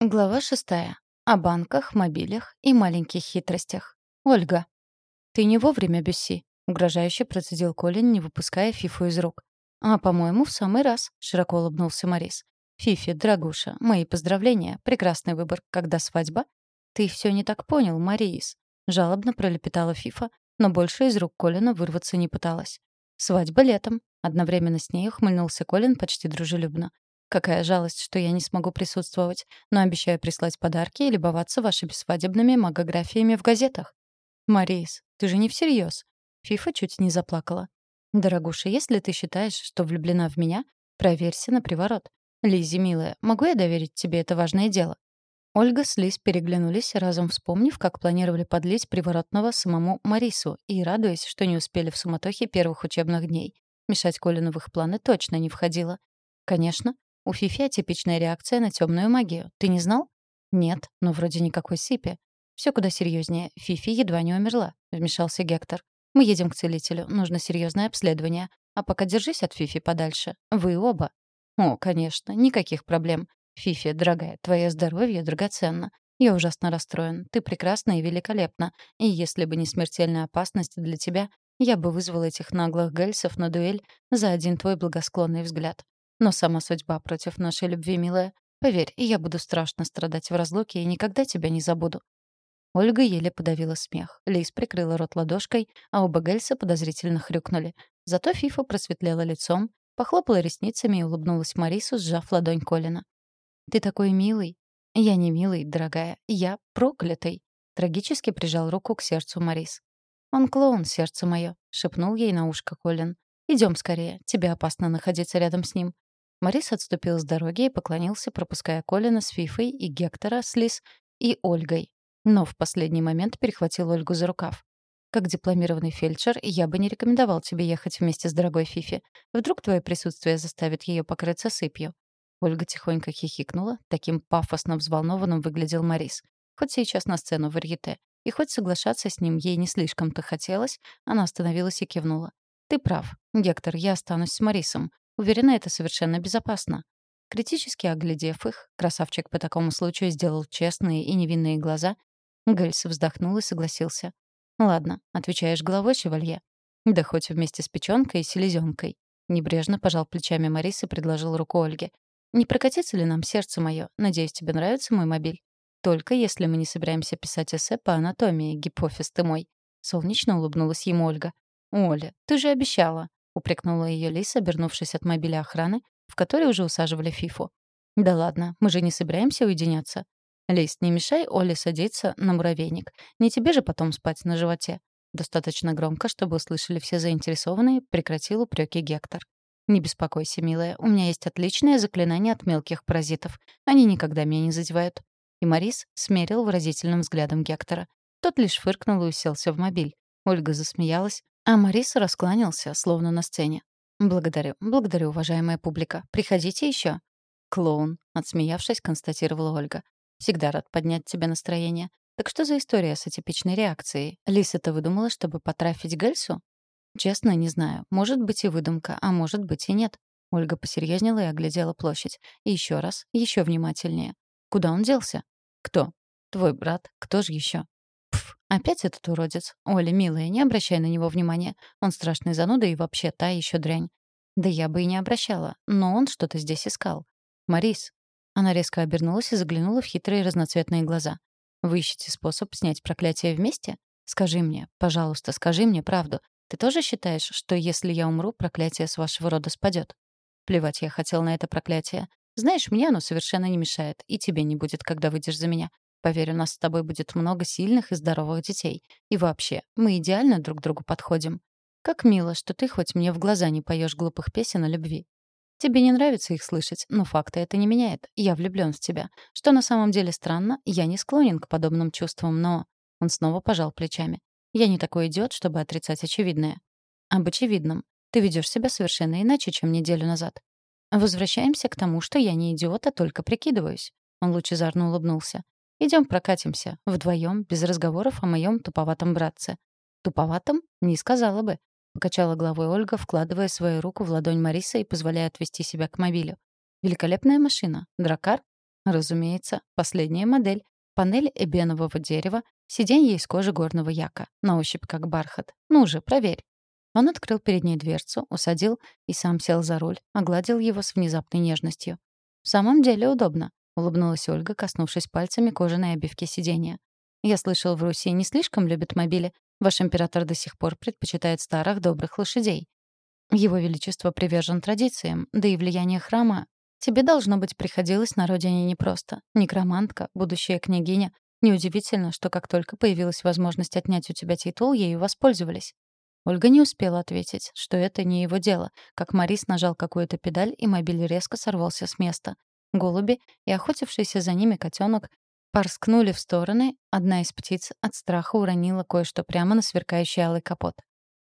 Глава шестая. О банках, мобилях и маленьких хитростях. Ольга. «Ты не вовремя, Бюсси», — угрожающе процедил Колин, не выпуская Фифу из рук. «А, по-моему, в самый раз», — широко улыбнулся Морис. «Фифи, дорогуша, мои поздравления. Прекрасный выбор. Когда свадьба?» «Ты все не так понял, Марис», — жалобно пролепетала Фифа, но больше из рук Колина вырваться не пыталась. «Свадьба летом», — одновременно с ней ухмыльнулся Колин почти дружелюбно. Какая жалость, что я не смогу присутствовать, но обещаю прислать подарки и любоваться вашими свадебными магографиями в газетах. Марис, ты же не всерьез. Фифа чуть не заплакала. Дорогуша, если ты считаешь, что влюблена в меня, проверься на приворот. Лизи, милая, могу я доверить тебе это важное дело? Ольга с Лиз переглянулись, разом вспомнив, как планировали подлить приворотного самому Марису, и радуясь, что не успели в суматохе первых учебных дней. Мешать Колину в их планы точно не входило. Конечно, у Фифи атипичная реакция на темную магию. Ты не знал? Нет, но вроде никакой сыпи. Все куда серьезнее. Фифи едва не умерла, вмешался Гектор. Мы едем к целителю. Нужно серьезное обследование. А пока держись от Фифи подальше. Вы оба. О, конечно, никаких проблем. Фифи, дорогая, твое здоровье драгоценно. Я ужасно расстроен. Ты прекрасна и великолепна. И если бы не смертельная опасность для тебя, я бы вызвал этих наглых гельсов на дуэль за один твой благосклонный взгляд. Но сама судьба против нашей любви, милая. Поверь, я буду страшно страдать в разлуке и никогда тебя не забуду». Ольга еле подавила смех. Лис прикрыла рот ладошкой, а оба Гельса подозрительно хрюкнули. Зато Фифа просветлела лицом, похлопала ресницами и улыбнулась Марису, сжав ладонь Колина. «Ты такой милый». «Я не милый, дорогая. Я проклятый». Трагически прижал руку к сердцу Марис. «Он клоун, сердце мое», — шепнул ей на ушко Колин. Идем скорее. Тебе опасно находиться рядом с ним. Морис отступил с дороги и поклонился, пропуская Колина с Фифой и Гектора с Лис и Ольгой. Но в последний момент перехватил Ольгу за рукав. Как дипломированный фельдшер, я бы не рекомендовал тебе ехать вместе с дорогой Фифи. Вдруг твое присутствие заставит ее покрыться сыпью. Ольга тихонько хихикнула. Таким пафосно взволнованным выглядел Морис. Хоть сейчас на сцену варьете. И хоть соглашаться с ним ей не слишком-то хотелось, она остановилась и кивнула. «Ты прав. Гектор, я останусь с Марисом. Уверена, это совершенно безопасно. Критически оглядев их, красавчик по такому случаю сделал честные и невинные глаза. Гельс вздохнул и согласился. «Ладно, отвечаешь головой, шевалье?» «Да хоть вместе с печёнкой и селезёнкой». Небрежно пожал плечами Марис и предложил руку Ольге. «Не прокатится ли нам сердце моё? Надеюсь, тебе нравится мой мобиль?» «Только если мы не собираемся писать эссе по анатомии, гипофиз ты мой». Солнечно улыбнулась ему Ольга. «Оля, ты же обещала», упрекнула ее Лис, обернувшись от мобиля охраны, в который уже усаживали Фифу. «Да ладно, мы же не собираемся уединяться». «Лис, не мешай Оле садиться на муравейник. Не тебе же потом спать на животе». Достаточно громко, чтобы услышали все заинтересованные, прекратил упреки Гектор. «Не беспокойся, милая, у меня есть отличное заклинание от мелких паразитов. Они никогда меня не задевают». И Морис смерил выразительным взглядом Гектора. Тот лишь фыркнул и уселся в мобиль. Ольга засмеялась, а Марис раскланялся, словно на сцене. «Благодарю, благодарю, уважаемая публика. Приходите еще. «Клоун», — отсмеявшись, констатировала Ольга. «Всегда рад поднять тебе настроение. Так что за история с атипичной реакцией? Лиса-то выдумала, чтобы потрафить Гельсу?» «Честно, не знаю. Может быть и выдумка, а может быть и нет». Ольга посерьезнела и оглядела площадь. И еще раз, еще внимательнее. «Куда он делся?» «Кто?» «Твой брат. Кто же еще? Опять этот уродец. Оля, милая, не обращай на него внимания. Он страшный зануда и вообще та еще дрянь. Да я бы и не обращала, но он что-то здесь искал. Марис. Она резко обернулась и заглянула в хитрые разноцветные глаза. Вы ищете способ снять проклятие вместе? Скажи мне, пожалуйста, скажи мне правду. Ты тоже считаешь, что если я умру, проклятие с вашего рода спадет? Плевать я хотел на это проклятие. Знаешь, мне оно совершенно не мешает, и тебе не будет, когда выйдешь за меня. Поверь, у нас с тобой будет много сильных и здоровых детей. И вообще, мы идеально друг другу подходим. Как мило, что ты хоть мне в глаза не поешь глупых песен о любви. Тебе не нравится их слышать, но факты это не меняет. Я влюблён в тебя. Что на самом деле странно, я не склонен к подобным чувствам, но... Он снова пожал плечами. Я не такой идиот, чтобы отрицать очевидное. Об очевидном. Ты ведёшь себя совершенно иначе, чем неделю назад. Возвращаемся к тому, что я не идиот, а только прикидываюсь. Он лучезарно улыбнулся. Идем прокатимся, вдвоем, без разговоров о моем туповатом братце. Туповатом? Не сказала бы. Покачала головой Ольга, вкладывая свою руку в ладонь Мариса и позволяя отвести себя к мобилю. Великолепная машина. Дракар? Разумеется, последняя модель. Панель эбенового дерева, сиденье из кожи горного яка, на ощупь как бархат. Ну же, проверь. Он открыл перед ней дверцу, усадил и сам сел за руль, огладил его с внезапной нежностью. «В самом деле удобно», — улыбнулась Ольга, коснувшись пальцами кожаной обивки сиденья. «Я слышал, в Руси не слишком любят мобили. Ваш император до сих пор предпочитает старых добрых лошадей. Его Величество привержен традициям, да и влияние храма тебе, должно быть, приходилось на родине непросто. Некромантка, будущая княгиня. Неудивительно, что как только появилась возможность отнять у тебя титул, ею воспользовались. Ольга не успела ответить, что это не его дело, как Марис нажал какую-то педаль, и мобиль резко сорвался с места. Голуби и охотившийся за ними котенок порскнули в стороны, одна из птиц от страха уронила кое-что прямо на сверкающий алый капот.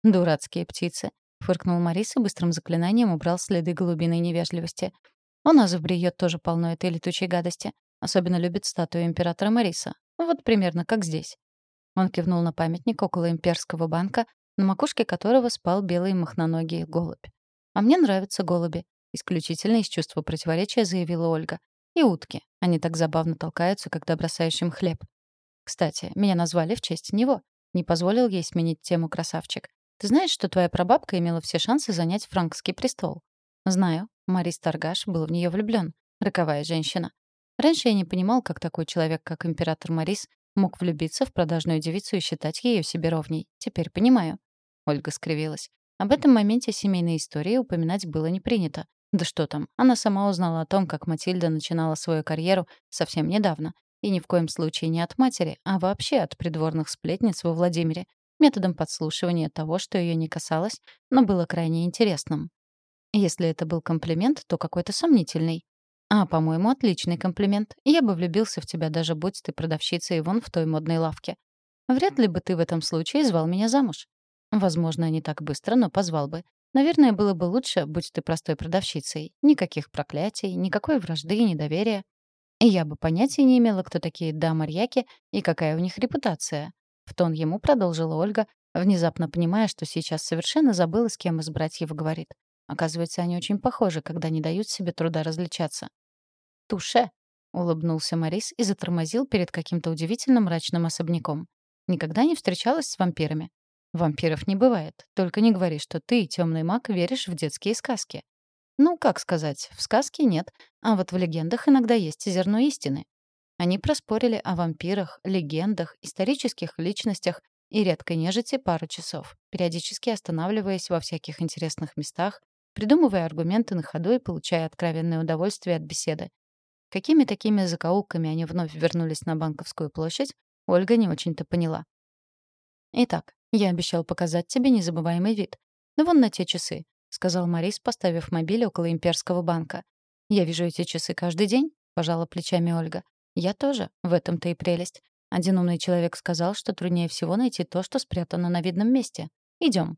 «Дурацкие птицы», — фыркнул Марис и быстрым заклинанием убрал следы голубиной невежливости. «У нас в Бриет тоже полно этой летучей гадости. Особенно любит статую императора Мариса. Вот примерно как здесь». Он кивнул на памятник около имперского банка, на макушке которого спал белый махноногий голубь. «А мне нравятся голуби», — исключительно из чувства противоречия заявила Ольга. «И утки. Они так забавно толкаются, когда бросаешь им хлеб. Кстати, меня назвали в честь него. Не позволил ей сменить тему красавчик. Ты знаешь, что твоя прабабка имела все шансы занять франкский престол? Знаю. Марис Таргаш был в нее влюблен. Роковая женщина. Раньше я не понимал, как такой человек, как император Марис, мог влюбиться в продажную девицу и считать ее себе ровней. Теперь понимаю. Ольга скривилась. Об этом моменте семейной истории упоминать было не принято. Да что там, она сама узнала о том, как Матильда начинала свою карьеру совсем недавно. И ни в коем случае не от матери, а вообще от придворных сплетниц во Владимире, методом подслушивания того, что ее не касалось, но было крайне интересным. Если это был комплимент, то какой-то сомнительный. А, по-моему, отличный комплимент. Я бы влюбился в тебя, даже будь ты продавщицей вон в той модной лавке. Вряд ли бы ты в этом случае звал меня замуж. Возможно, не так быстро, но позвал бы. Наверное, было бы лучше, будь ты простой продавщицей. Никаких проклятий, никакой вражды и недоверия. И я бы понятия не имела, кто такие да-марьяки и какая у них репутация. В тон ему продолжила Ольга, внезапно понимая, что сейчас совершенно забыла, с кем из братьев говорит. Оказывается, они очень похожи, когда не дают себе труда различаться. «Туше!» — улыбнулся Морис и затормозил перед каким-то удивительно мрачным особняком. «Никогда не встречалась с вампирами?» Вампиров не бывает. Только не говори, что ты, темный маг, веришь в детские сказки. Ну, как сказать, в сказке нет, а вот в легендах иногда есть зерно истины. Они проспорили о вампирах, легендах, исторических личностях и редкой нежити пару часов, периодически останавливаясь во всяких интересных местах, придумывая аргументы на ходу и получая откровенное удовольствие от беседы. Какими такими закоулками они вновь вернулись на Банковскую площадь, Ольга не очень-то поняла. Итак, я обещал показать тебе незабываемый вид. Ну вон на те часы, сказал Марис, поставив мобиль около имперского банка. Я вижу эти часы каждый день, пожала плечами Ольга. Я тоже, в этом-то и прелесть. Один умный человек сказал, что труднее всего найти то, что спрятано на видном месте. Идем.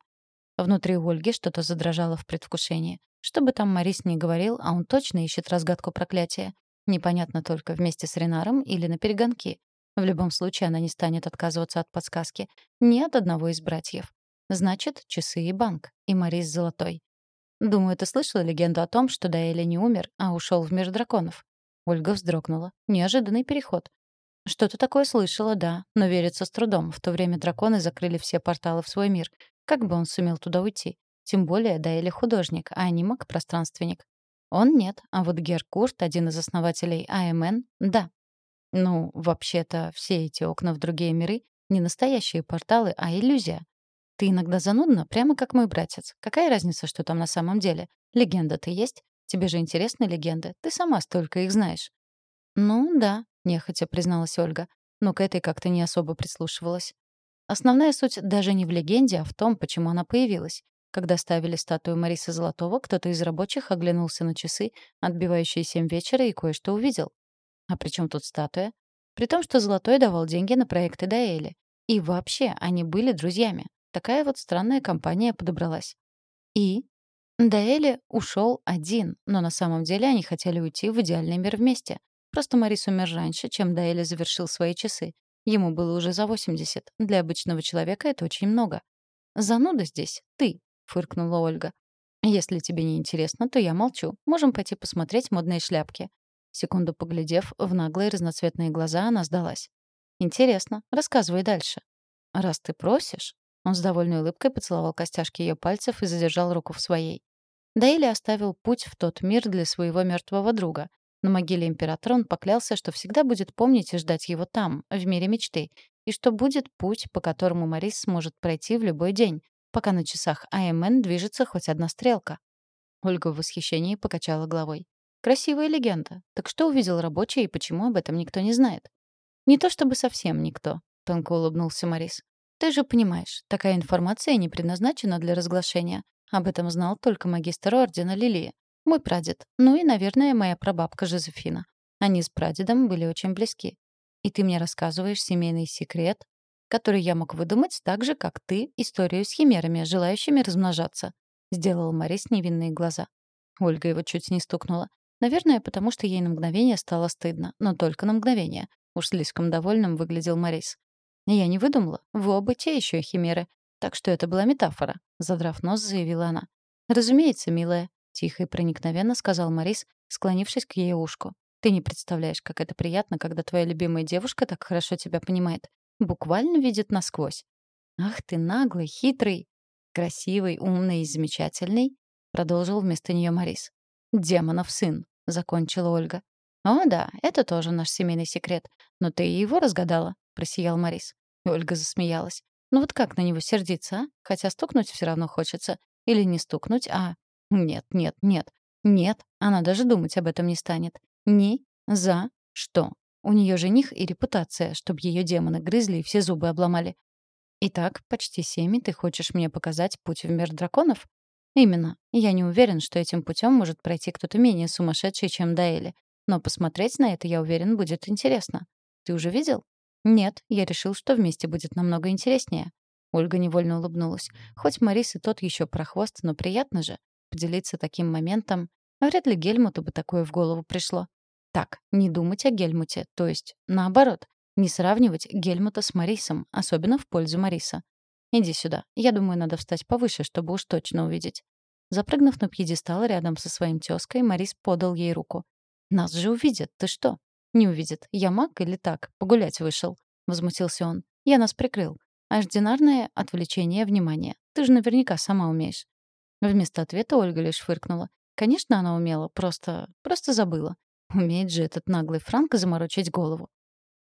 Внутри Ольги что-то задрожало в предвкушении. Что бы там Марис ни говорил, а он точно ищет разгадку проклятия. Непонятно только вместе с Ренаром или на перегонки. В любом случае она не станет отказываться от подсказки. Ни от одного из братьев. Значит, часы и банк. И Марис Золотой. Думаю, ты слышала легенду о том, что Даэля не умер, а ушел в мир драконов. Ольга вздрогнула. Неожиданный переход. Что-то такое слышала, да, но верится с трудом. В то время драконы закрыли все порталы в свой мир. Как бы он сумел туда уйти? Тем более Даэля художник, а не маг-пространственник. Он нет, а вот Геркурт, один из основателей АМН, да. Ну, вообще-то, все эти окна в другие миры — не настоящие порталы, а иллюзия. Ты иногда занудна, прямо как мой братец. Какая разница, что там на самом деле? Легенда-то есть? Тебе же интересны легенды. Ты сама столько их знаешь. Ну, да, нехотя призналась Ольга. Но к этой как-то не особо прислушивалась. Основная суть даже не в легенде, а в том, почему она появилась. Когда ставили статую Марисы Золотого, кто-то из рабочих оглянулся на часы, отбивающие семь вечера, и кое-что увидел. А при чем тут статуя? При том, что Золотой давал деньги на проекты Даэли. И вообще, они были друзьями. Такая вот странная компания подобралась. И? Даэли ушел один, но на самом деле они хотели уйти в идеальный мир вместе. Просто Марис умер раньше, чем Даэли завершил свои часы. Ему было уже за 80. Для обычного человека это очень много. «Зануда здесь ты», — фыркнула Ольга. «Если тебе не интересно, то я молчу. Можем пойти посмотреть модные шляпки. Секунду поглядев в наглые разноцветные глаза, она сдалась. «Интересно. Рассказывай дальше». «Раз ты просишь...» Он с довольной улыбкой поцеловал костяшки ее пальцев и задержал руку в своей. Дейли оставил путь в тот мир для своего мертвого друга. На могиле императора он поклялся, что всегда будет помнить и ждать его там, в мире мечты, и что будет путь, по которому Марис сможет пройти в любой день, пока на часах АМН движется хоть одна стрелка. Ольга в восхищении покачала головой. Красивая легенда. Так что увидел рабочий и почему об этом никто не знает? Не то чтобы совсем никто, тонко улыбнулся Марис. Ты же понимаешь, такая информация не предназначена для разглашения. Об этом знал только магистр ордена Лилии, мой прадед, ну и, наверное, моя прабабка Жозефина. Они с прадедом были очень близки. И ты мне рассказываешь семейный секрет, который я мог выдумать так же, как ты, историю с химерами, желающими размножаться. Сделал Марис невинные глаза. Ольга его чуть не стукнула. Наверное, потому что ей на мгновение стало стыдно. Но только на мгновение. Уж слишком довольным выглядел Марис. «Я не выдумала. Вы оба те еще химеры. Так что это была метафора», — задрав нос, заявила она. «Разумеется, милая», — тихо и проникновенно сказал Марис, склонившись к ее ушку. «Ты не представляешь, как это приятно, когда твоя любимая девушка так хорошо тебя понимает. Буквально видит насквозь. Ах ты наглый, хитрый, красивый, умный и замечательный», — продолжил вместо нее Марис. «Демонов сын», — закончила Ольга. «О, да, это тоже наш семейный секрет. Но ты его разгадала», — просиял Морис. Ольга засмеялась. «Ну вот как на него сердиться, а? Хотя стукнуть все равно хочется. Или не стукнуть, а... Нет, нет, нет. Нет, она даже думать об этом не станет. Ни за что. У нее жених и репутация, чтобы ее демоны грызли и все зубы обломали. Итак, почти семь, ты хочешь мне показать путь в мир драконов? Именно. Я не уверен, что этим путем может пройти кто-то менее сумасшедший, чем Даэли. Но посмотреть на это, я уверен, будет интересно. Ты уже видел? Нет, я решил, что вместе будет намного интереснее. Ольга невольно улыбнулась. Хоть Марис и тот еще прохвост, но приятно же поделиться таким моментом. Вряд ли Гельмуту бы такое в голову пришло. Так, не думать о Гельмуте, то есть, наоборот, не сравнивать Гельмута с Марисом, особенно в пользу Мариса. Иди сюда. Я думаю, надо встать повыше, чтобы уж точно увидеть. Запрыгнув на пьедестал рядом со своим тёзкой, Марис подал ей руку. «Нас же увидят, ты что?» «Не увидят. Я маг или так? Погулять вышел?» — возмутился он. «Я нас прикрыл. Ординарное отвлечение внимания. Ты же наверняка сама умеешь». Вместо ответа Ольга лишь фыркнула. Конечно, она умела, просто... просто забыла. Умеет же этот наглый Франк заморочить голову.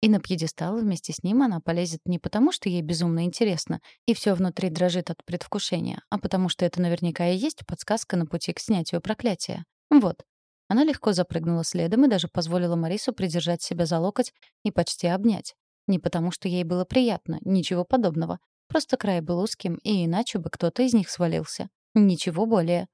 И на пьедестал вместе с ним она полезет не потому, что ей безумно интересно, и все внутри дрожит от предвкушения, а потому что это наверняка и есть подсказка на пути к снятию проклятия. Вот. Она легко запрыгнула следом и даже позволила Марису придержать себя за локоть и почти обнять. Не потому, что ей было приятно, ничего подобного. Просто край был узким, и иначе бы кто-то из них свалился. Ничего более.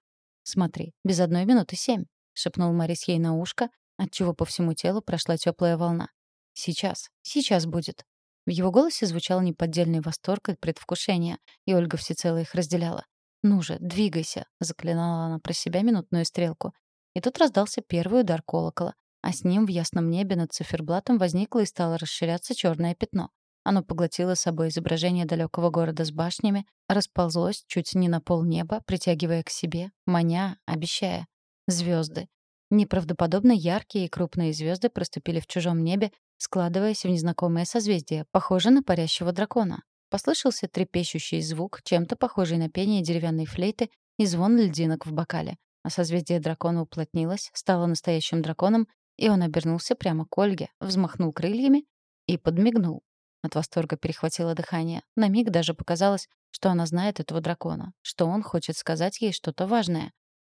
«Смотри, без одной минуты семь», — шепнул Марис ей на ушко, отчего по всему телу прошла теплая волна. «Сейчас, сейчас будет». В его голосе звучал неподдельный восторг и предвкушение, и Ольга всецело их разделяла. «Ну же, двигайся», — заклинала она про себя минутную стрелку. И тут раздался первый удар колокола, а с ним в ясном небе над циферблатом возникло и стало расширяться черное пятно. Оно поглотило собой изображение далекого города с башнями, расползлось чуть не на полнеба, притягивая к себе, маня, обещая. Звезды. Неправдоподобно яркие и крупные звезды проступили в чужом небе, складываясь в незнакомое созвездие, похожее на парящего дракона. Послышался трепещущий звук, чем-то похожий на пение деревянной флейты и звон льдинок в бокале а созвездие дракона уплотнилось, стало настоящим драконом, и он обернулся прямо к Ольге, взмахнул крыльями и подмигнул. От восторга перехватило дыхание. На миг даже показалось, что она знает этого дракона, что он хочет сказать ей что-то важное.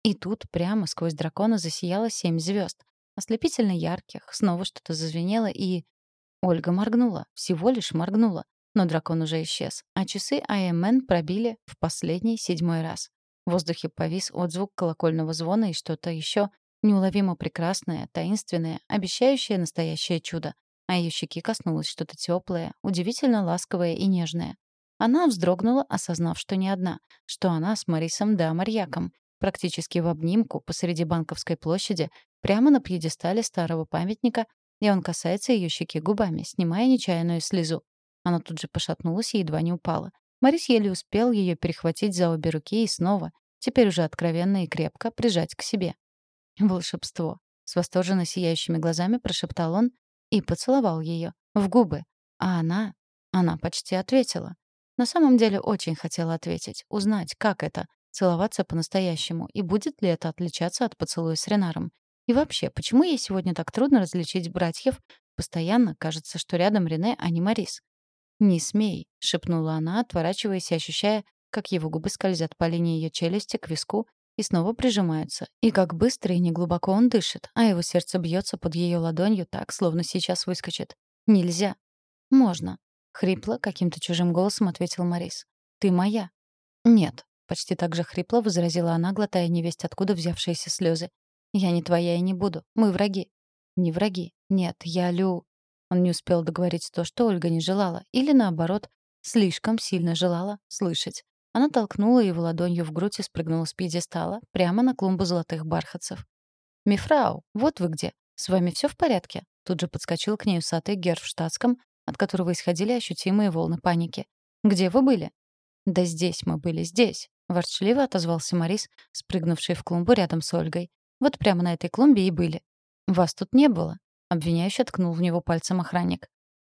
И тут прямо сквозь дракона засияло семь звезд, ослепительно ярких, снова что-то зазвенело, и... Ольга моргнула, всего лишь моргнула, но дракон уже исчез, а часы АМН пробили в последний седьмой раз. В воздухе повис отзвук колокольного звона и что-то еще неуловимо прекрасное, таинственное, обещающее настоящее чудо. А ее щеки коснулось что-то теплое, удивительно ласковое и нежное. Она вздрогнула, осознав, что не одна, что она с Марисом да Марьяком, практически в обнимку посреди банковской площади, прямо на пьедестале старого памятника, и он касается ее щеки губами, снимая нечаянную слезу. Она тут же пошатнулась и едва не упала. Морис еле успел ее перехватить за обе руки и снова, теперь уже откровенно и крепко, прижать к себе. Волшебство. С восторженно сияющими глазами прошептал он и поцеловал ее в губы. А она... Она почти ответила. На самом деле очень хотела ответить, узнать, как это — целоваться по-настоящему, и будет ли это отличаться от поцелуя с Ренаром. И вообще, почему ей сегодня так трудно различить братьев? Постоянно кажется, что рядом Рене, а не Марис. «Не смей», — шепнула она, отворачиваясь и ощущая, как его губы скользят по линии ее челюсти к виску и снова прижимаются, и как быстро и неглубоко он дышит, а его сердце бьется под ее ладонью так, словно сейчас выскочит. «Нельзя». «Можно», — хрипло, каким-то чужим голосом ответил Марис. «Ты моя». «Нет», — почти так же хрипло возразила она, глотая невесть откуда взявшиеся слезы. «Я не твоя и не буду. Мы враги». «Не враги. Нет, я Лю...» Он не успел договорить то, что Ольга не желала, или, наоборот, слишком сильно желала слышать. Она толкнула его ладонью в грудь и спрыгнула с пьедестала прямо на клумбу золотых бархатцев. «Мифрау, вот вы где. С вами все в порядке?» Тут же подскочил к ней усатый герр в штатском, от которого исходили ощутимые волны паники. «Где вы были?» «Да здесь мы были, здесь», — ворчливо отозвался Морис, спрыгнувший в клумбу рядом с Ольгой. «Вот прямо на этой клумбе и были». «Вас тут не было», — обвиняюще ткнул в него пальцем охранник.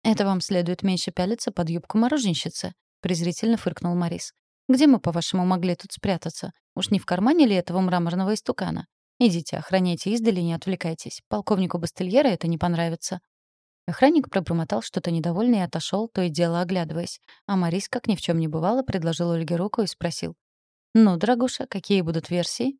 «Это вам следует меньше пялиться под юбку мороженщицы», — презрительно фыркнул Морис. Где мы, по-вашему, могли тут спрятаться? Уж не в кармане ли этого мраморного истукана? Идите, охраняйте издали, не отвлекайтесь. Полковнику Бастельера это не понравится». Охранник пробормотал что-то недовольное и отошел, то и дело оглядываясь. А Марис, как ни в чем не бывало, предложил Ольге руку и спросил. «Ну, дорогуша, какие будут версии?